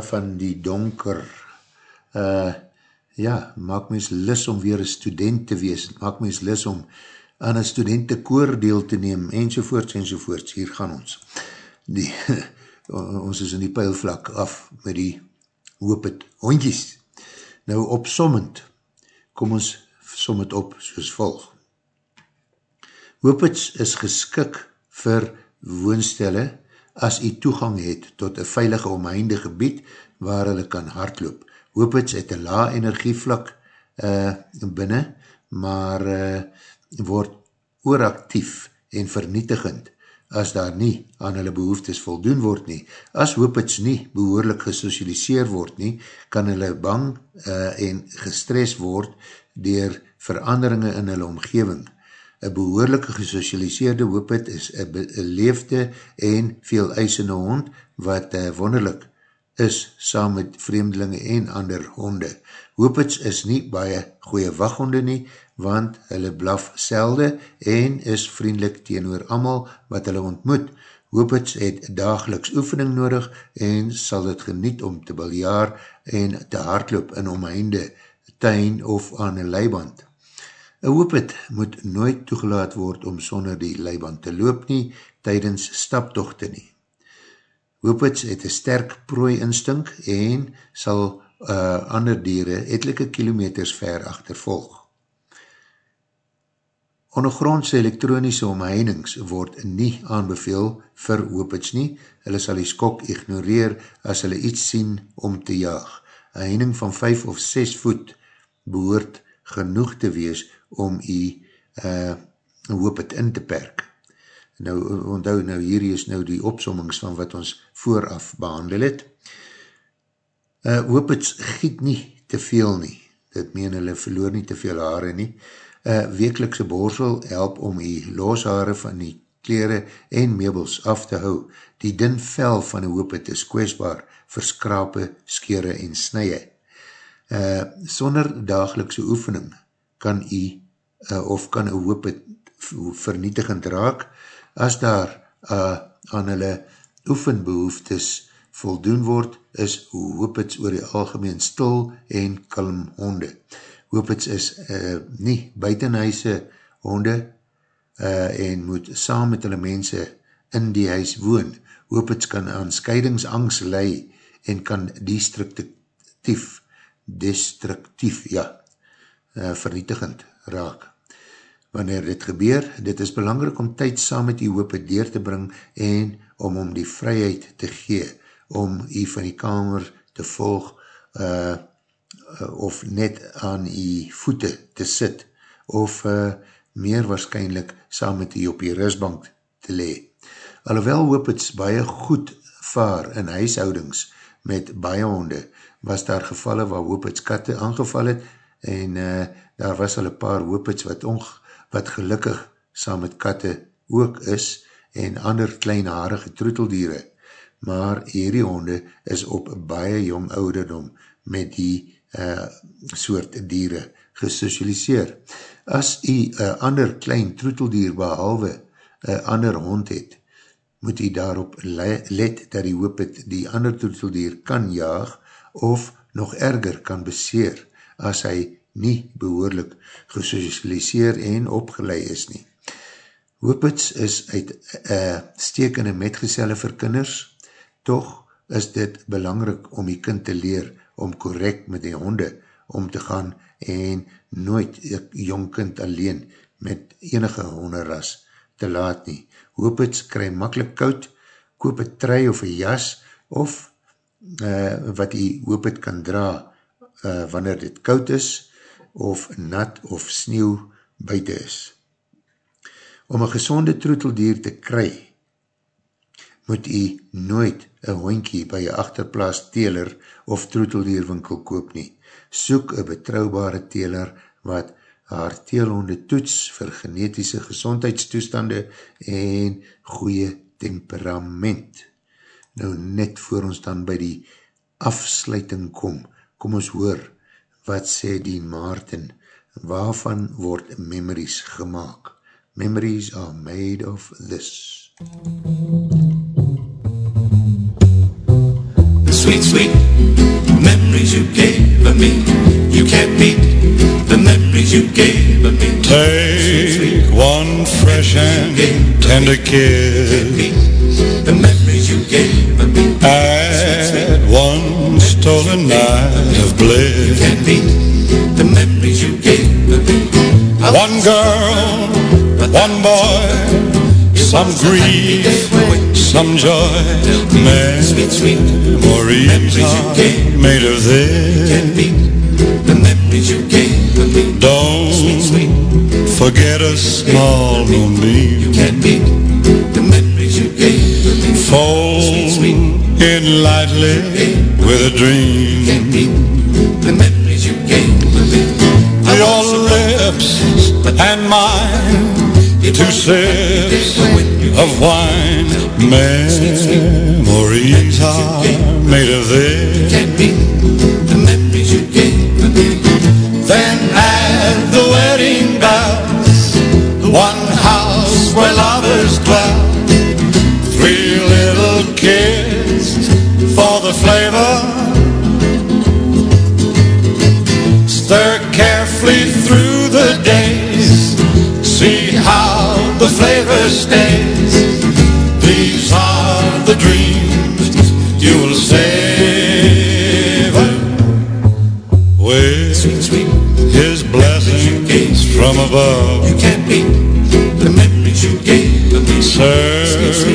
daar van die donker. Uh, ja, maak mens lis om weer een student te wees, maak mens lis om aan een studentenkoor deel te neem, enzovoorts, enzovoorts, hier gaan ons. Die, ons is in die pijlvlak af met die hoop het hondjies. Nou opsommend, kom ons som het op soos volg. Hoopits is geskik vir woonstelle as u toegang het tot een veilige omheinde gebied waar hulle kan hardloop. Hoopits het een laag energievlak uh, binnen, maar uh, word ooractief en vernietigend as daar nie aan hulle behoeftes voldoen word nie. As hoopits nie behoorlik gesocialiseer word nie, kan hulle bang uh, en gestres word dier veranderinge in hulle omgeving. Een behoorlijke gesocialiseerde hoopit is een beleefde en veel eisende hond wat uh, wonderlik is saam met vreemdelinge en ander honde. Hoopits is nie baie goeie waghonde nie, want hulle blaf selde en is vriendelik teenoor amal wat hulle ontmoet. Hoopits het dageliks oefening nodig en sal het geniet om te biljaar en te hardloop in omheinde tuin of aan een leiband. Een hoopit moet nooit toegelaat word om sonder die leiband te loop nie, tydens staptochte nie. Hoopits het een sterk prooi instink en sal uh, ander dieren etelike kilometers ver achtervolg. Ondergrondse elektronische omheinings word nie aanbeveel vir hoopits nie, hulle sal die skok ignoreer as hulle iets sien om te jaag. Een heining van 5 of 6 voet behoort genoeg te wees om die uh, hoop het in te perk. Nou, onthou, nou hier is nou die opsommings van wat ons vooraf behandel het. Uh, hoop het giet nie te veel nie. Dit meen hulle verloor nie te veel haare nie. Uh, wekelikse borsel help om die loshaare van die kleren en meubels af te hou. Die din vel van die hoop het is kwestbaar vir skrape, skere en snije. Uh, sonder dagelikse oefening kan u uh, of kan een hoop het vernietigend raak, as daar uh, aan hulle oefenbehoeftes voldoen word, is hoopits oor die algemeen stil en kalm honde. Hoopits is uh, nie buitenhuise honde uh, en moet saam met hulle mense in die huis woon. Hoopits kan aan scheidingsangst lei en kan destructief, destructief, ja, uh, vernietigend raak. Wanneer dit gebeur, dit is belangrik om tyd saam met die hoop deur te bring en om om die vryheid te gee, om jy van die kamer te volg uh, of net aan jy voete te sit of uh, meer waarschijnlijk saam met jy op jy rusbank te lee. Alhoewel hoop het baie goed vaar in huishoudings met baie honde, was daar gevalle waar hoop het katte aangeval het en uh, daar was al een paar hoop het wat ongeveer wat gelukkig saam met katte ook is en ander kleinharige troeteldiere, maar hierdie honde is op baie jong ouderdom met die uh, soort diere gesocialiseer. As jy een ander klein troeteldier behalwe een ander hond het, moet jy daarop let dat die hoop het die ander troeteldier kan jaag of nog erger kan beseer as hy nie behoorlik gesocialiseer en opgeleid is nie. Hoopits is uit uh, stekende metgezelle vir kinders, toch is dit belangrik om die kind te leer om correct met die honde om te gaan en nooit die jong kind alleen met enige honderras te laat nie. Hoopits kry makkelijk koud, koop een trui of een jas of uh, wat die hoopit kan dra uh, wanneer dit koud is of nat of sneeuw buiten is. Om een gezonde troeteldier te kry, moet u nooit een hoinkie by een achterplaas teler of troeteldierwinkel koop nie. Soek een betrouwbare teler wat haar teelhonde toets vir genetische gezondheidstoestande en goeie temperament. Nou net voor ons dan by die afsluiting kom, kom ons hoor, wat sê die Maarten, waarvan word memories gemaakt? Memories are made of this. The sweet, sweet memories you gave of me. You can't beat the memories you gave of me. Take one fresh and tender kiss. Stolen night of bliss. Can't beat the memories you gave me. One girl, one boy, some grief, some joy. Sweet, sweet Memories are made of this. can't beat the memories you gave me. Don't Sweet, forget a small moonbeam. can't beat the memories you gave me. In lightly with a dream. Can't the memories you gave of me. Your lips and mine, two sips of wine. Memories are made of this. Stays. These are the dreams you will savor with Sweet, sweet, his blessings from above. you can't beat the memories you gave of me. Serve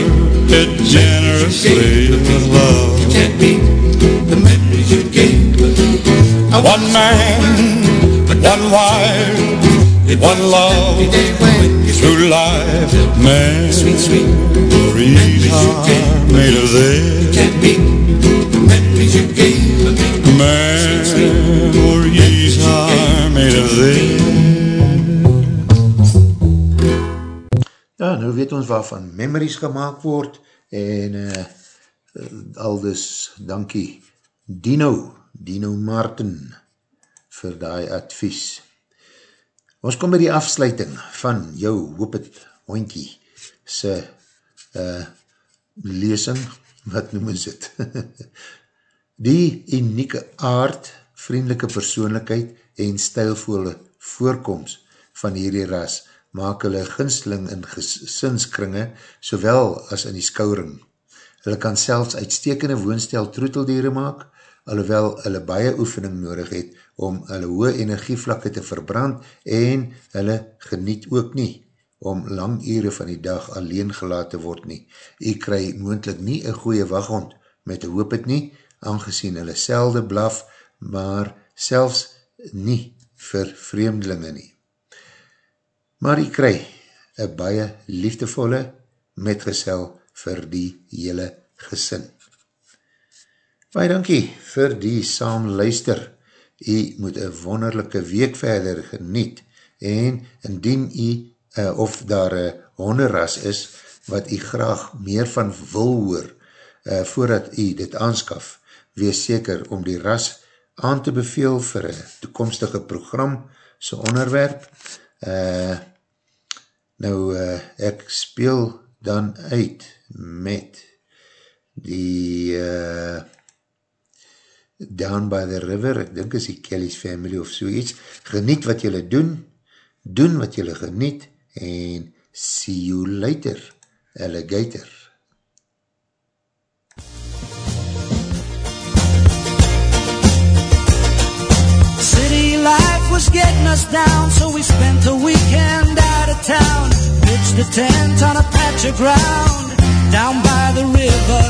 it generously with love. Can't beat the memories you gave of me. One man, one wife, one love through life. Sweet, sweet, Memories are made of this. can't beat the memories you gave me. Memories are made of this. Ja, nou weet ons waarvan memories gemaakt word en uh, al dus dankie Dino, Dino Martin vir die advies. Ons kom by die afsluiting van jou hoop het hoinkie se uh, lesing, wat noem ons het? die unieke aard, vriendelike persoonlijkheid en stijlvolle voorkomst van hierdie ras maak hulle ginsteling in gesinskringe, sowel as in die skouring. Hulle kan selfs uitstekende woonstel troeteldiere maak, alhoewel hulle baie oefening nodig het om hulle hoë energievlakke te verbrand en hulle geniet ook nie om lang ure van die dag alleen gelaat te word nie. Jy kry moendlik nie een goeie waghond met een hoop het nie, aangezien hulle selde blaf, maar selfs nie vir vreemdelinge nie. Maar jy kry een baie liefdevolle metgesel vir die hele gesin. Baie dankie vir die saam luister. Jy moet een wonderlijke week verder geniet en indien jy uh, of daar een honderras is wat jy graag meer van wil hoor uh, voordat jy dit aanskaf, wees seker om die ras aan te beveel vir een toekomstige program so onderwerp. Uh, nou, uh, ek speel dan uit met die uh, Down by the River, ek dink is die Kelly's Family of so iets, geniet wat jylle doen, doen wat jylle geniet, en see you later, alligator. City life was getting us down, so we spent the weekend out of town. Pitched a tent on a patch of ground, down by the river.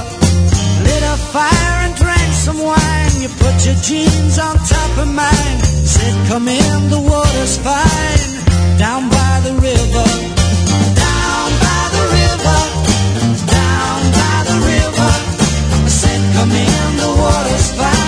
Lit a fire and drank some wine. You put your jeans on top of mine. Said, come in, the water's fine. Down by the river. Down by the river. Down by the river. I said, come in, the water's fine.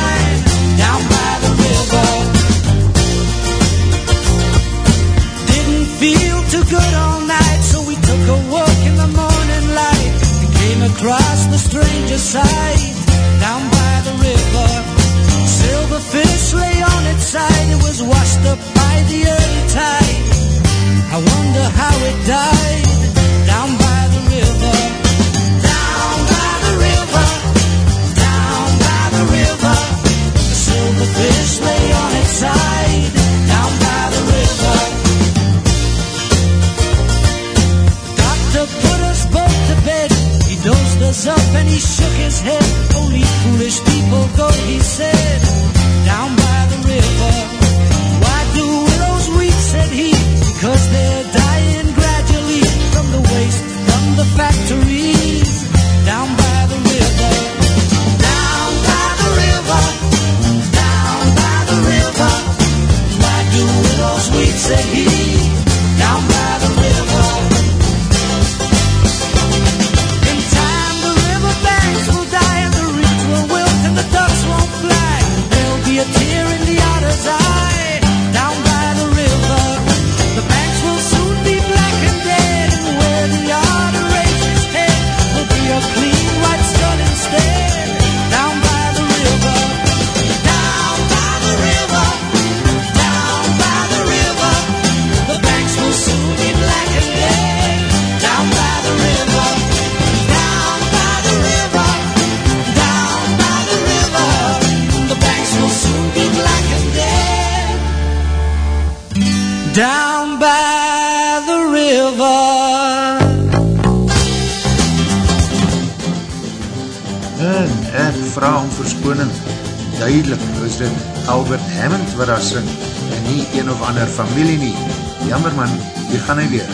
你看那边。